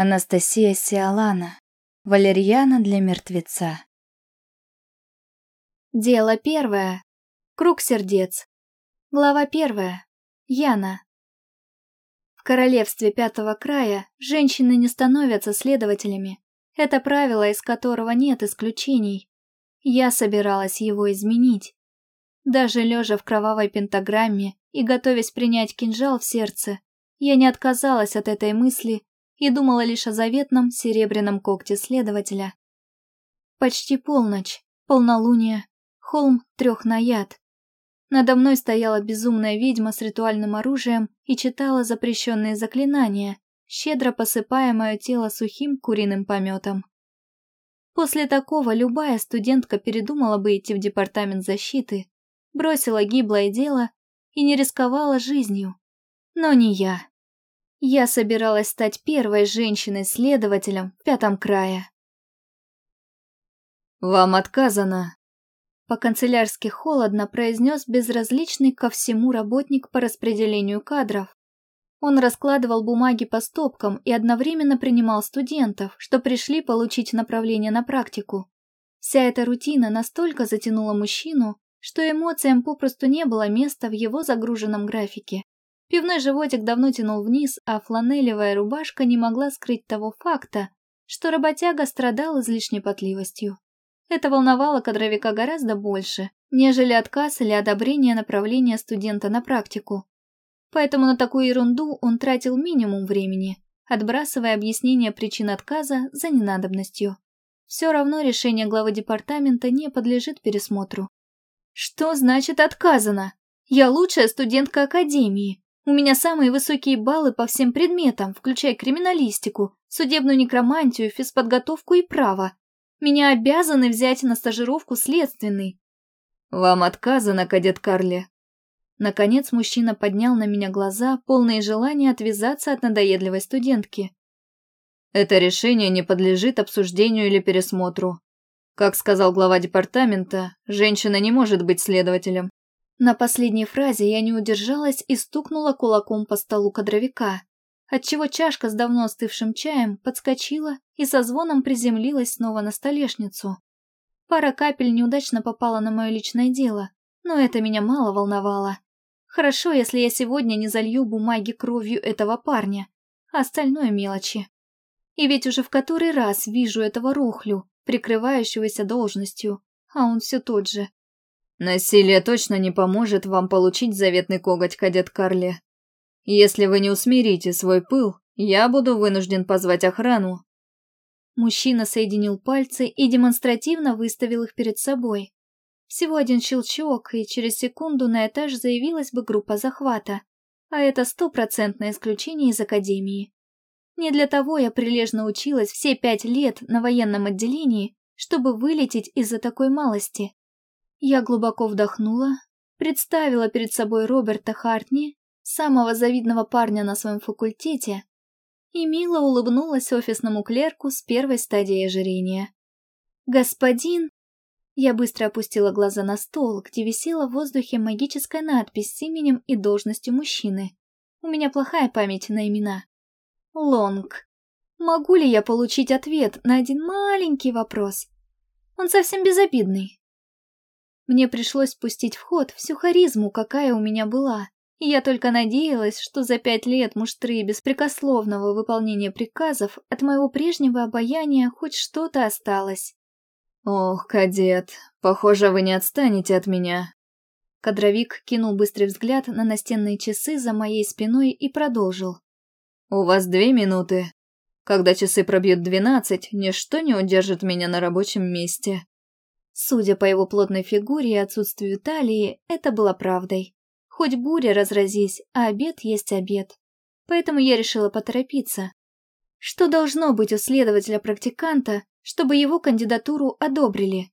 Анастасия Сиалана. Валерьяна для мертвеца. Дело первое. Круг сердец. Глава первая. Яна. В королевстве Пятого Края женщины не становятся следователями. Это правило, из которого нет исключений. Я собиралась его изменить. Даже лежа в кровавой пентаграмме и готовясь принять кинжал в сердце, я не отказалась от этой мысли и думала лишь о заветном серебряном когте следователя. Почти полночь, полнолуние, холм трех наяд. Надо мной стояла безумная ведьма с ритуальным оружием и читала запрещенные заклинания, щедро посыпая мое тело сухим куриным пометом. После такого любая студентка передумала бы идти в департамент защиты, бросила гиблое дело и не рисковала жизнью. Но не я. Я собиралась стать первой женщиной-следователем в пятом крае. «Вам отказано», — по-канцелярски холодно произнес безразличный ко всему работник по распределению кадров. Он раскладывал бумаги по стопкам и одновременно принимал студентов, что пришли получить направление на практику. Вся эта рутина настолько затянула мужчину, что эмоциям попросту не было места в его загруженном графике. Пивной животик давно тянул вниз, а фланелевая рубашка не могла скрыть того факта, что работяга страдал излишней потливостью. Это волновало кадровика гораздо больше, нежели отказ или одобрение направления студента на практику. Поэтому на такую ерунду он тратил минимум времени, отбрасывая объяснение причин отказа за ненадобностью. Все равно решение главы департамента не подлежит пересмотру. Что значит отказано? Я лучшая студентка академии, у меня самые высокие баллы по всем предметам, включая криминалистику, судебную некромантию, физподготовку и право. Меня обязаны взять на стажировку следственный. Вам отказано, кадет Карли. Наконец мужчина поднял на меня глаза, полные желания отвязаться от надоедливой студентки. Это решение не подлежит обсуждению или пересмотру. Как сказал глава департамента, женщина не может быть следователем. На последней фразе я не удержалась и стукнула кулаком по столу кадровика, отчего чашка с давно остывшим чаем подскочила и со звоном приземлилась снова на столешницу. Пара капель неудачно попала на мое личное дело, но это меня мало волновало. Хорошо, если я сегодня не залью бумаги кровью этого парня, а остальное мелочи. И ведь уже в который раз вижу этого рухлю, прикрывающегося должностью, а он все тот же. Насилие точно не поможет вам получить заветный коготь, кадет Карли. Если вы не усмирите свой пыл, я буду вынужден позвать охрану. Мужчина соединил пальцы и демонстративно выставил их перед собой. Всего один щелчок, и через секунду на этаж заявилась бы группа захвата. А это стопроцентное исключение из академии. Не для того я прилежно училась все пять лет на военном отделении, чтобы вылететь из-за такой малости. Я глубоко вдохнула, представила перед собой Роберта Хартни, самого завидного парня на своем факультете, и мило улыбнулась офисному клерку с первой стадии ожирения. «Господин...» Я быстро опустила глаза на стол, где висела в воздухе магическая надпись с именем и должностью мужчины. У меня плохая память на имена. Лонг. Могу ли я получить ответ на один маленький вопрос? Он совсем безобидный. Мне пришлось пустить в ход всю харизму, какая у меня была. И я только надеялась, что за пять лет муштры и беспрекословного выполнения приказов от моего прежнего обаяния хоть что-то осталось. «Ох, кадет, похоже, вы не отстанете от меня». Кадровик кинул быстрый взгляд на настенные часы за моей спиной и продолжил. «У вас две минуты. Когда часы пробьют двенадцать, ничто не удержит меня на рабочем месте». Судя по его плотной фигуре и отсутствию талии, это было правдой. Хоть буря разразись, а обед есть обед. Поэтому я решила поторопиться. Что должно быть у следователя-практиканта, чтобы его кандидатуру одобрили?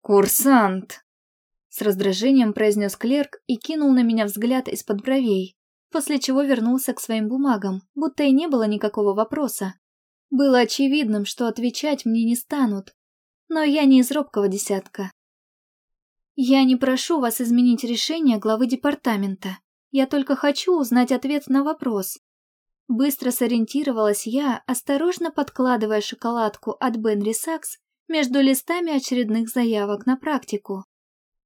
«Курсант!» С раздражением произнес клерк и кинул на меня взгляд из-под бровей, после чего вернулся к своим бумагам, будто и не было никакого вопроса. Было очевидным, что отвечать мне не станут, но я не из робкого десятка. Я не прошу вас изменить решение главы департамента. Я только хочу узнать ответ на вопрос. Быстро сориентировалась я, осторожно подкладывая шоколадку от Бенри Сакс между листами очередных заявок на практику.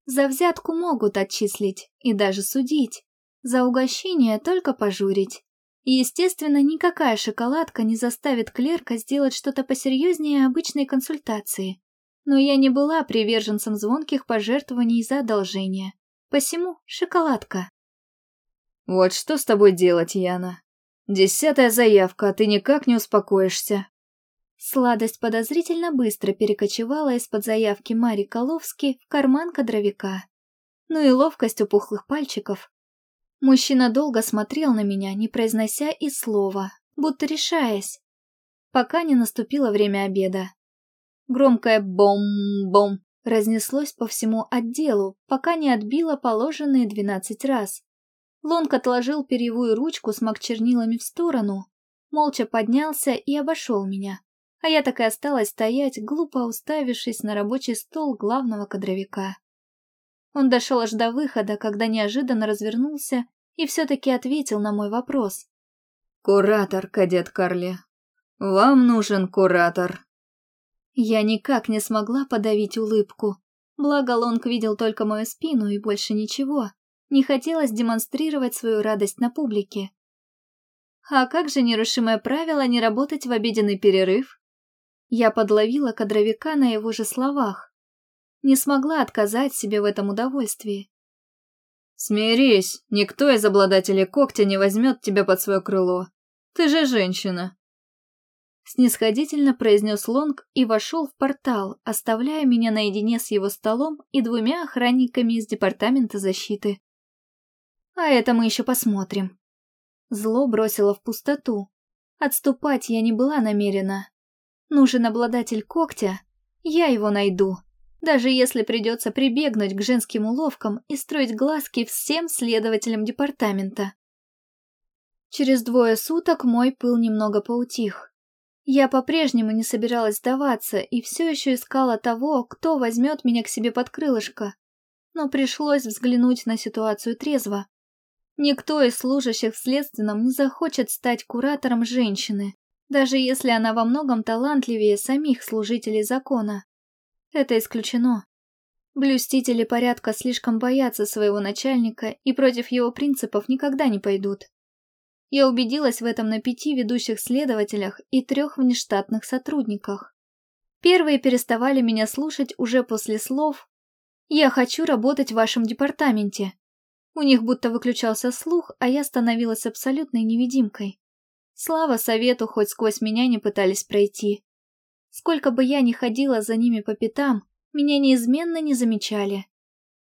За взятку могут отчислить и даже судить, за угощение только пожурить. Естественно, никакая шоколадка не заставит клерка сделать что-то посерьезнее обычной консультации. Но я не была приверженцем звонких пожертвований за одолжение. Посему шоколадка. «Вот что с тобой делать, Яна? Десятая заявка, а ты никак не успокоишься». Сладость подозрительно быстро перекочевала из-под заявки Мари Коловски в карман кадровика. Ну и ловкость у пухлых пальчиков. Мужчина долго смотрел на меня, не произнося и слова, будто решаясь, пока не наступило время обеда. Громкое «бом-бом» разнеслось по всему отделу, пока не отбило положенные двенадцать раз. Лонг отложил перьевую ручку с мак-чернилами в сторону, молча поднялся и обошел меня, а я так и осталась стоять, глупо уставившись на рабочий стол главного кадровика. Он дошел аж до выхода, когда неожиданно развернулся и все-таки ответил на мой вопрос. «Куратор, кадет Карли. Вам нужен куратор». Я никак не смогла подавить улыбку. Благо Лонг видел только мою спину и больше ничего. Не хотелось демонстрировать свою радость на публике. А как же нерушимое правило не работать в обеденный перерыв? Я подловила кадровика на его же словах не смогла отказать себе в этом удовольствии. «Смирись, никто из обладателей когтя не возьмет тебя под свое крыло. Ты же женщина!» Снисходительно произнес Лонг и вошел в портал, оставляя меня наедине с его столом и двумя охранниками из Департамента защиты. А это мы еще посмотрим. Зло бросило в пустоту. Отступать я не была намерена. Нужен обладатель когтя, я его найду даже если придется прибегнуть к женским уловкам и строить глазки всем следователям департамента. Через двое суток мой пыл немного поутих. Я по-прежнему не собиралась сдаваться и все еще искала того, кто возьмет меня к себе под крылышко. Но пришлось взглянуть на ситуацию трезво. Никто из служащих в следственном не захочет стать куратором женщины, даже если она во многом талантливее самих служителей закона. Это исключено. Блюстители порядка слишком боятся своего начальника и против его принципов никогда не пойдут. Я убедилась в этом на пяти ведущих следователях и трех внештатных сотрудниках. Первые переставали меня слушать уже после слов «Я хочу работать в вашем департаменте». У них будто выключался слух, а я становилась абсолютной невидимкой. Слава совету, хоть сквозь меня не пытались пройти. Сколько бы я ни ходила за ними по пятам, меня неизменно не замечали.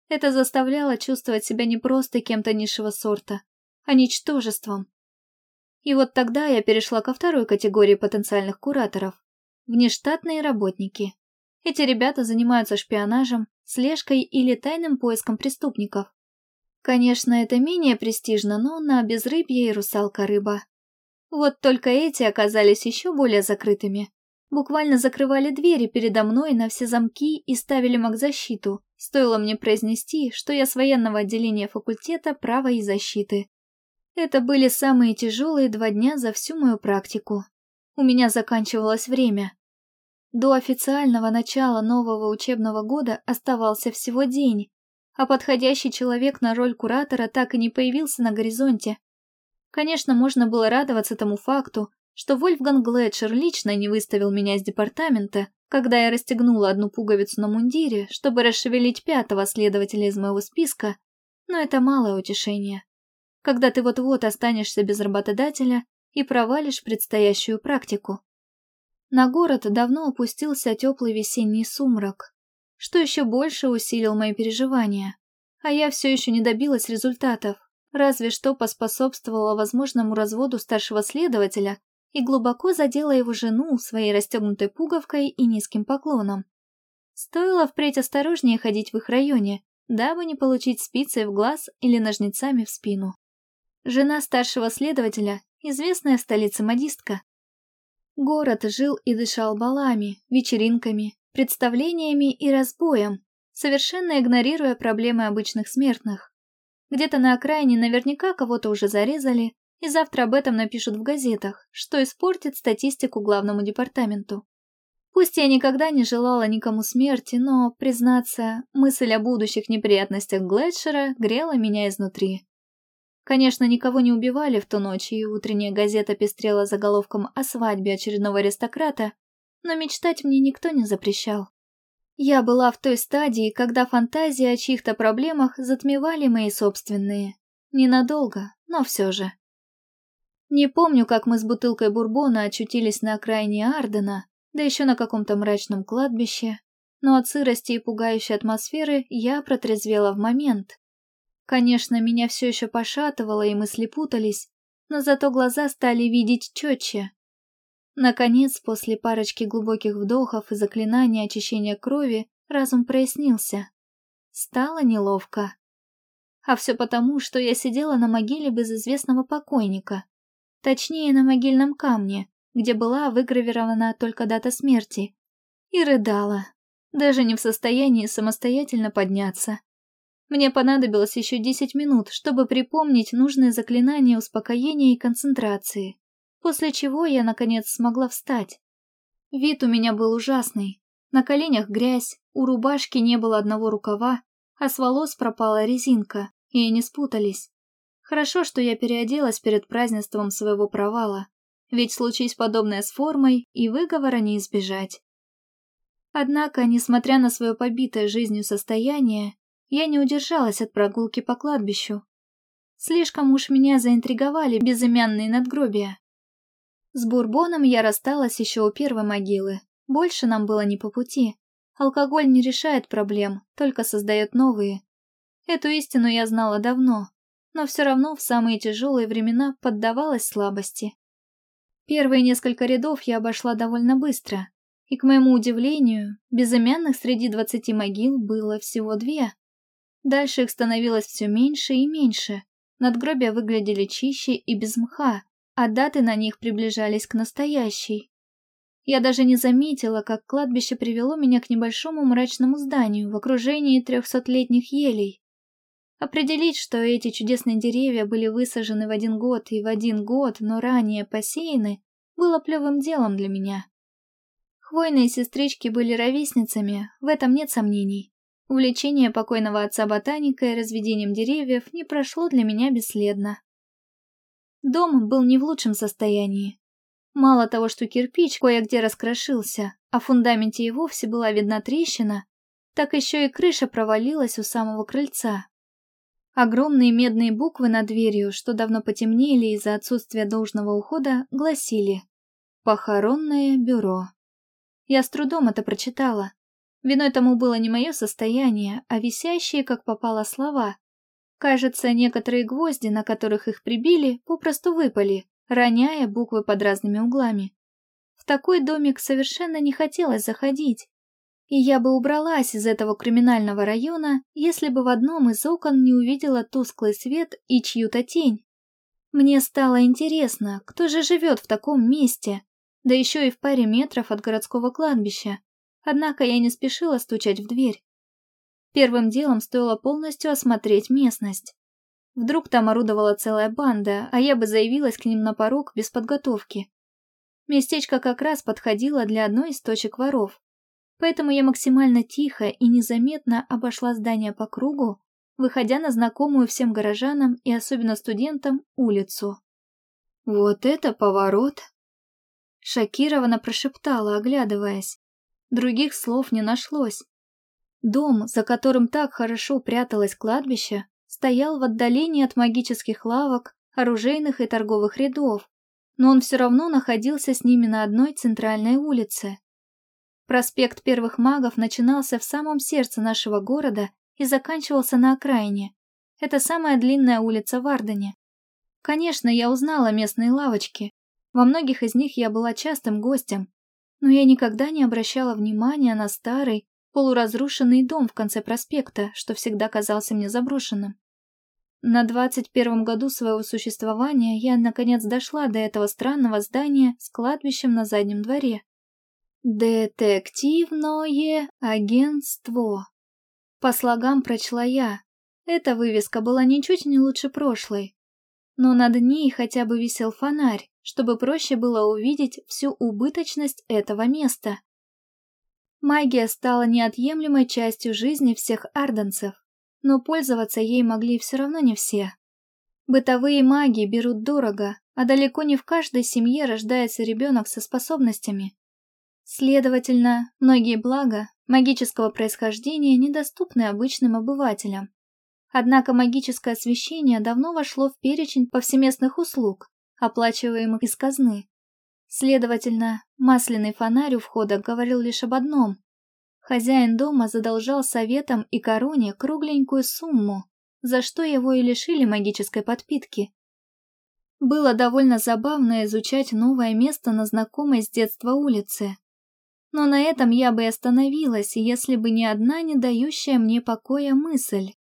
Это заставляло чувствовать себя не просто кем-то низшего сорта, а ничтожеством. И вот тогда я перешла ко второй категории потенциальных кураторов – внештатные работники. Эти ребята занимаются шпионажем, слежкой или тайным поиском преступников. Конечно, это менее престижно, но на безрыбье и русалка-рыба. Вот только эти оказались еще более закрытыми буквально закрывали двери передо мной на все замки и ставили магзащиту. Стоило мне произнести, что я с военного отделения факультета права и защиты. Это были самые тяжелые два дня за всю мою практику. У меня заканчивалось время. До официального начала нового учебного года оставался всего день, а подходящий человек на роль куратора так и не появился на горизонте. Конечно, можно было радоваться тому факту, что Вольфганг Глетчер лично не выставил меня из департамента, когда я расстегнула одну пуговицу на мундире, чтобы расшевелить пятого следователя из моего списка, но это малое утешение. Когда ты вот-вот останешься без работодателя и провалишь предстоящую практику. На город давно опустился теплый весенний сумрак, что еще больше усилил мои переживания. А я все еще не добилась результатов, разве что поспособствовала возможному разводу старшего следователя и глубоко задела его жену своей расстегнутой пуговкой и низким поклоном. Стоило впредь осторожнее ходить в их районе, дабы не получить спицей в глаз или ножницами в спину. Жена старшего следователя, известная в столице модистка. Город жил и дышал балами, вечеринками, представлениями и разбоем, совершенно игнорируя проблемы обычных смертных. Где-то на окраине наверняка кого-то уже зарезали, И завтра об этом напишут в газетах, что испортит статистику главному департаменту. Пусть я никогда не желала никому смерти, но, признаться, мысль о будущих неприятностях Глэдшера грела меня изнутри. Конечно, никого не убивали в ту ночь, и утренняя газета пестрела заголовком о свадьбе очередного аристократа, но мечтать мне никто не запрещал. Я была в той стадии, когда фантазии о чьих-то проблемах затмевали мои собственные. Ненадолго, но все же. Не помню, как мы с бутылкой бурбона очутились на окраине Ардена, да еще на каком-то мрачном кладбище, но от сырости и пугающей атмосферы я протрезвела в момент. Конечно, меня все еще пошатывало и мысли путались, но зато глаза стали видеть четче. Наконец, после парочки глубоких вдохов и заклинания очищения крови, разум прояснился. Стало неловко. А все потому, что я сидела на могиле безызвестного покойника. Точнее, на могильном камне, где была выгравирована только дата смерти, и рыдала, даже не в состоянии самостоятельно подняться. Мне понадобилось еще десять минут, чтобы припомнить нужные заклинания успокоения и концентрации, после чего я, наконец, смогла встать. Вид у меня был ужасный. На коленях грязь, у рубашки не было одного рукава, а с волос пропала резинка, и они спутались. Хорошо, что я переоделась перед празднеством своего провала, ведь случись подобное с формой, и выговора не избежать. Однако, несмотря на свое побитое жизнью состояние, я не удержалась от прогулки по кладбищу. Слишком уж меня заинтриговали безымянные надгробия. С бурбоном я рассталась еще у первой могилы, больше нам было не по пути. Алкоголь не решает проблем, только создает новые. Эту истину я знала давно, но все равно в самые тяжелые времена поддавалась слабости. Первые несколько рядов я обошла довольно быстро, и, к моему удивлению, безымянных среди двадцати могил было всего две. Дальше их становилось все меньше и меньше, надгробия выглядели чище и без мха, а даты на них приближались к настоящей. Я даже не заметила, как кладбище привело меня к небольшому мрачному зданию в окружении трехсотлетних елей. Определить, что эти чудесные деревья были высажены в один год и в один год, но ранее посеяны, было плевым делом для меня. Хвойные сестрички были ровесницами, в этом нет сомнений. Увлечение покойного отца ботаника и разведением деревьев не прошло для меня бесследно. Дом был не в лучшем состоянии. Мало того, что кирпич кое-где раскрошился, а в фундаменте и вовсе была видна трещина, так еще и крыша провалилась у самого крыльца. Огромные медные буквы над дверью, что давно потемнели из-за отсутствия должного ухода, гласили «Похоронное бюро». Я с трудом это прочитала. Виной тому было не мое состояние, а висящие, как попало, слова. Кажется, некоторые гвозди, на которых их прибили, попросту выпали, роняя буквы под разными углами. В такой домик совершенно не хотелось заходить и я бы убралась из этого криминального района, если бы в одном из окон не увидела тусклый свет и чью-то тень. Мне стало интересно, кто же живет в таком месте, да еще и в паре метров от городского кладбища. Однако я не спешила стучать в дверь. Первым делом стоило полностью осмотреть местность. Вдруг там орудовала целая банда, а я бы заявилась к ним на порог без подготовки. Местечко как раз подходило для одной из точек воров. Поэтому я максимально тихо и незаметно обошла здание по кругу, выходя на знакомую всем горожанам и особенно студентам улицу. «Вот это поворот!» Шокированно прошептала, оглядываясь. Других слов не нашлось. Дом, за которым так хорошо пряталось кладбище, стоял в отдалении от магических лавок, оружейных и торговых рядов, но он все равно находился с ними на одной центральной улице. Проспект Первых Магов начинался в самом сердце нашего города и заканчивался на окраине. Это самая длинная улица в Ардене. Конечно, я узнала местные лавочки. Во многих из них я была частым гостем, но я никогда не обращала внимания на старый, полуразрушенный дом в конце проспекта, что всегда казался мне заброшенным. На двадцать первом году своего существования я наконец дошла до этого странного здания с кладбищем на заднем дворе. «Детективное агентство». По слогам прочла я. Эта вывеска была ничуть не лучше прошлой. Но над ней хотя бы висел фонарь, чтобы проще было увидеть всю убыточность этого места. Магия стала неотъемлемой частью жизни всех арденцев, но пользоваться ей могли все равно не все. Бытовые маги берут дорого, а далеко не в каждой семье рождается ребенок со способностями. Следовательно, многие блага магического происхождения недоступны обычным обывателям. Однако магическое освещение давно вошло в перечень повсеместных услуг, оплачиваемых из казны. Следовательно, масляный фонарь у входа говорил лишь об одном. Хозяин дома задолжал советам и короне кругленькую сумму, за что его и лишили магической подпитки. Было довольно забавно изучать новое место на знакомой с детства улице. Но на этом я бы и остановилась, если бы не одна не дающая мне покоя мысль.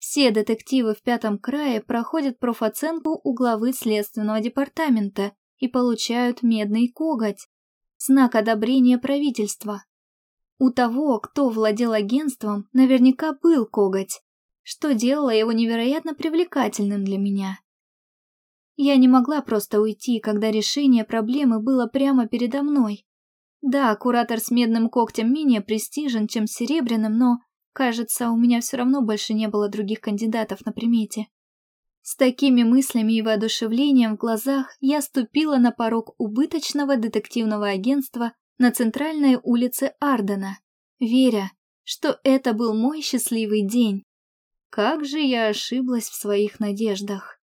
Все детективы в пятом крае проходят профоценку у главы следственного департамента и получают медный коготь. Знак одобрения правительства. У того, кто владел агентством, наверняка был коготь, что делало его невероятно привлекательным для меня. Я не могла просто уйти, когда решение проблемы было прямо передо мной. Да, куратор с медным когтем менее престижен, чем с серебряным, но Кажется, у меня все равно больше не было других кандидатов на примете. С такими мыслями и воодушевлением в глазах я ступила на порог убыточного детективного агентства на центральной улице Ардена, веря, что это был мой счастливый день. Как же я ошиблась в своих надеждах.